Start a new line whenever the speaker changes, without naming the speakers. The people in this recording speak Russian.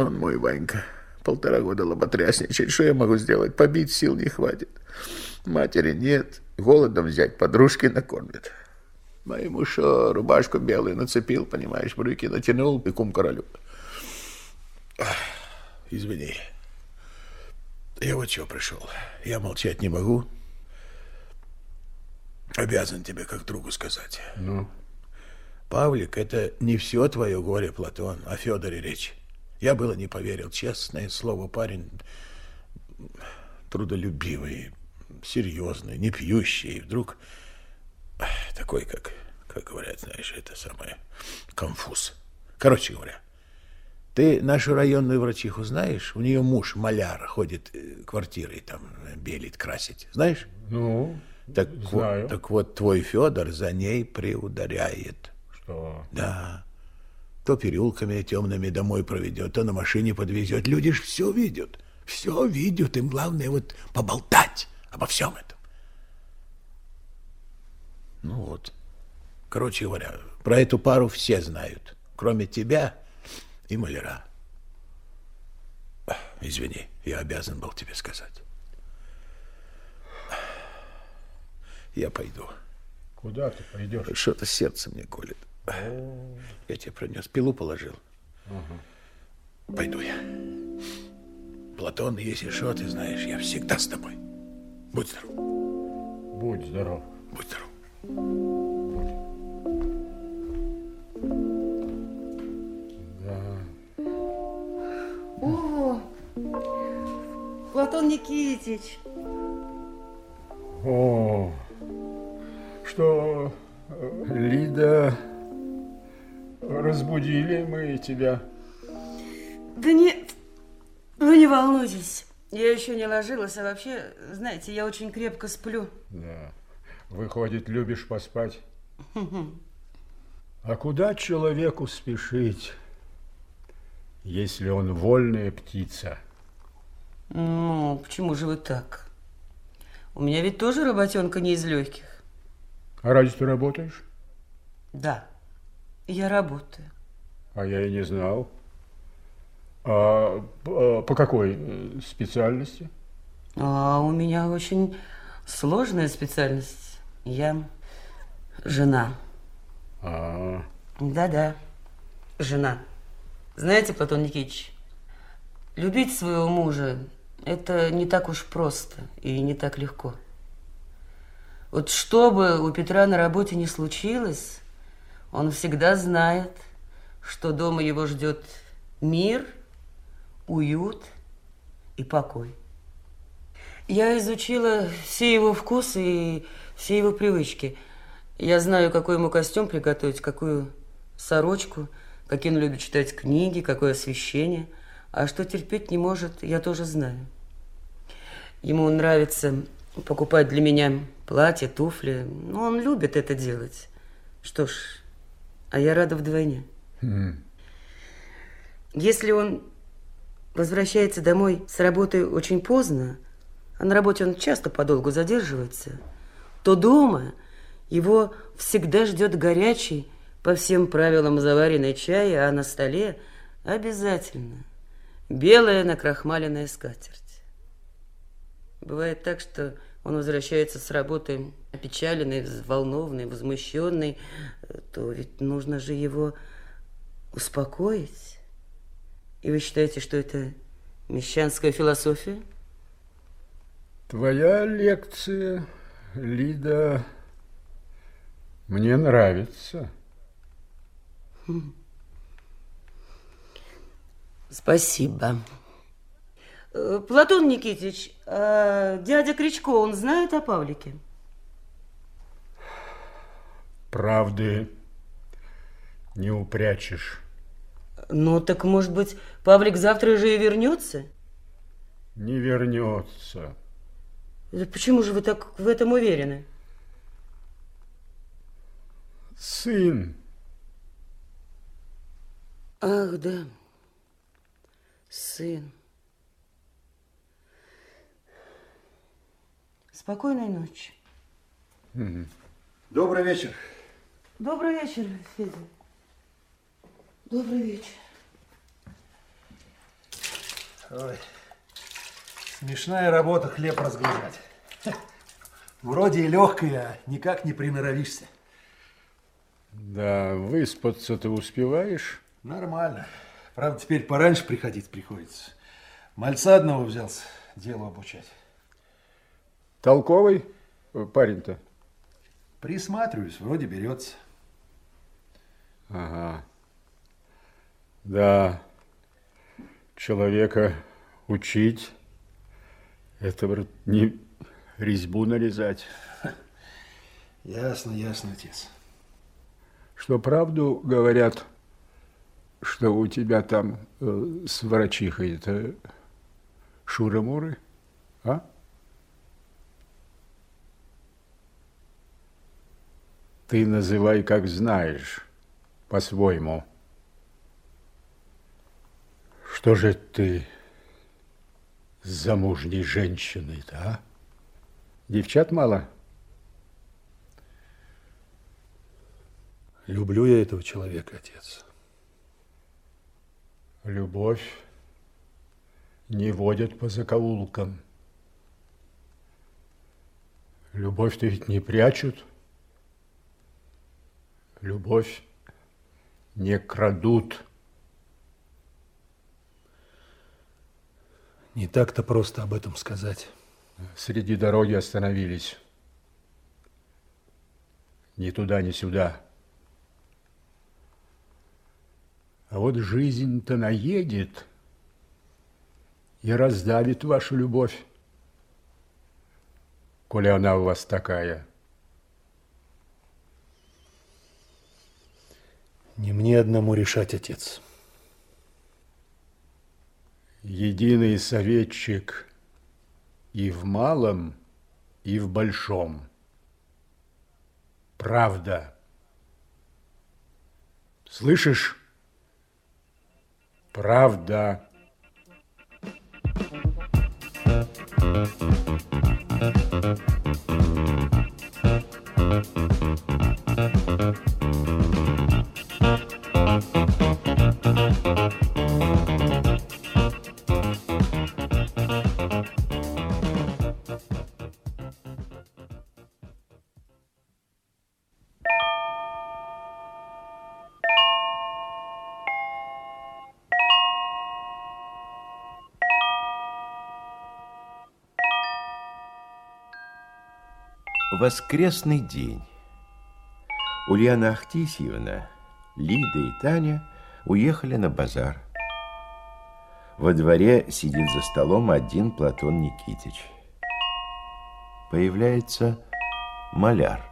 Он мой Ванька. Полтора года лоботрясничать. Что я могу сделать? Побить сил не хватит. Матери нет. Голодом взять, подружки накормят. Моему что, рубашку белую нацепил, понимаешь, брюки натянул, и кум королю. Извини. Я вот чего пришел. Я молчать не могу. Обязан тебе как другу сказать.
Ну?
Павлик, это не все твое горе, Платон, о Федоре речь. Я было не поверил, честное слово, парень трудолюбивый, серьезный, не пьющий, и вдруг такой, как, как говорят, знаешь, это самое, конфуз. Короче говоря, ты нашу районную врачиху знаешь? У нее муж маляр, ходит э, квартирой там белит, красить. Знаешь?
Ну,
так
знаю.
Вот, так вот, твой Федор за ней приударяет.
Что?
Да. То переулками темными домой проведет, то на машине подвезет. Люди ж все видят. Все видят. Им главное вот поболтать обо всем этом. Ну вот. Короче говоря, про эту пару все знают, кроме тебя и маляра. Извини, я обязан был тебе сказать. Я пойду.
Куда ты пойдешь?
Что-то сердце мне колет. Я тебе принес, пилу положил. Пойду я. Платон, если что, ты знаешь, я всегда с тобой. Будь здоров.
Будь здоров.
Будь здоров.
Да.
О, Платон Никитич.
О, что, э, Лида, разбудили мы тебя?
Да не, вы не волнуйтесь. Я еще не ложилась, а вообще, знаете, я очень крепко сплю.
Да. Выходит, любишь поспать? А куда человеку спешить, если он вольная птица?
Ну, почему же вы так? У меня ведь тоже работенка не из легких.
А разве ты работаешь?
Да, я работаю.
А я и не знал. А по по какой э, специальности?
А у меня очень сложная специальность. Я жена.
А,
Да-да, жена. Знаете, Платон Никитич, любить своего мужа – это не так уж просто и не так легко. Вот что бы у Петра на работе не случилось, он всегда знает, что дома его ждет мир, уют и покой. Я изучила все его вкусы и все его привычки. Я знаю, какой ему костюм приготовить, какую сорочку, какие он любит читать книги, какое освещение. А что терпеть не может, я тоже знаю. Ему нравится покупать для меня платья, туфли. Ну, он любит это делать. Что ж, а я рада вдвойне. Если он возвращается домой с работы очень поздно, а на работе он часто подолгу задерживается, то дома его всегда ждет горячий, по всем правилам заваренный чай, а на столе обязательно белая накрахмаленная скатерть. Бывает так, что он возвращается с работы опечаленный, взволнованный, возмущенный, то ведь нужно же его успокоить. И вы считаете, что это мещанская философия?
твоя лекция, Лида, мне нравится.
Спасибо. Э, Платон Никитич, а дядя Кричко, он знает о Павлике?
Правды не упрячешь.
Ну, так, может быть, Павлик завтра же и вернется?
Не вернется.
Да почему же вы так в этом уверены?
Сын,
Ах, да, сын. Спокойной ночи.
Добрый вечер.
Добрый вечер, Федя. Добрый вечер.
Ой, смешная работа хлеб разгружать. Вроде и легкая, а никак не приноровишься.
Да, выспаться ты успеваешь?
Нормально. Правда, теперь пораньше приходить приходится. Мальца одного взялся делу обучать.
Толковый парень-то?
Присматриваюсь, вроде берется.
Ага. Да, человека учить, это не резьбу нарезать.
Ясно, ясно, отец.
Что правду говорят, что у тебя там э, с врачихой это шуры-муры, а? Ты называй, как знаешь, по-своему. Что же ты с замужней женщиной-то, а? Девчат мало?
Люблю я этого человека, отец.
Любовь не водят по закоулкам. Любовь-то ведь не прячут. Любовь не крадут.
Не так-то просто об этом сказать.
Среди дороги остановились. Ни туда, ни сюда. А вот жизнь-то наедет и раздавит вашу любовь, коли она у вас такая.
Не мне одному решать, отец.
Единый советчик и в малом, и в большом. Правда. Слышишь? Правда.
Воскресный день. Ульяна Ахтисьевна, Лида и Таня уехали на базар. Во дворе сидит за столом один Платон Никитич. Появляется маляр.